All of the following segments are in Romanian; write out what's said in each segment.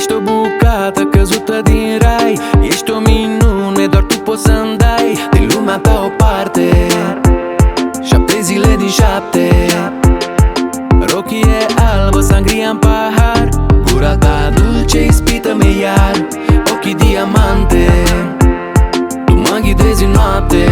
Ești o bucată căzută din rai. Ești o minune, doar tu poți să-mi dai. Din lumea ta o parte. Șapte zile din șapte. Rochie albă, sangria în pahar. Gura ta dulce, ispită-mi iar Ochii diamante. Tu mă ghidezi în noapte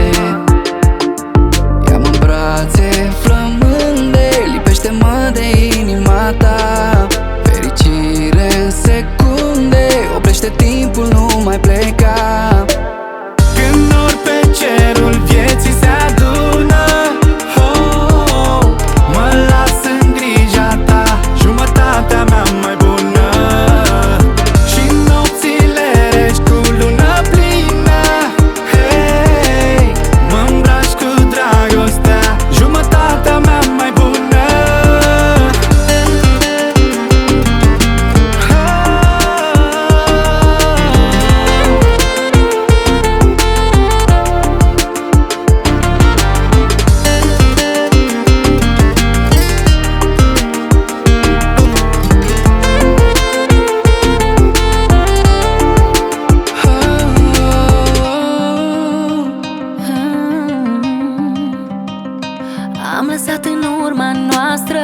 lăsat în urma noastră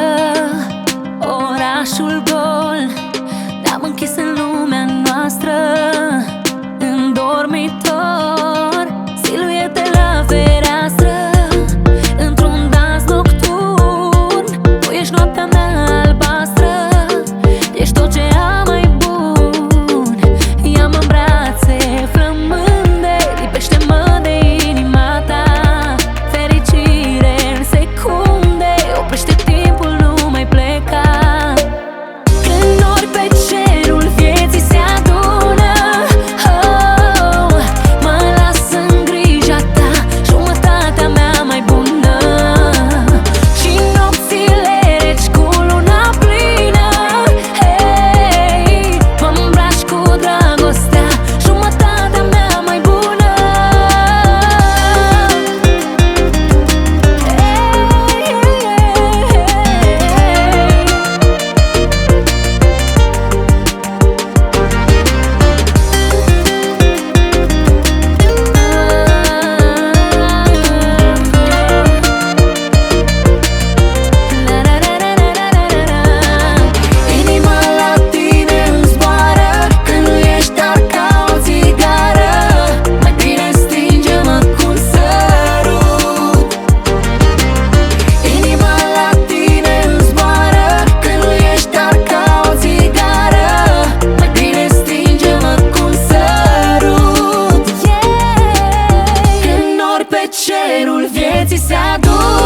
orașul gol. Ne-am închis în lumea noastră. În dormitor light vê se seduz.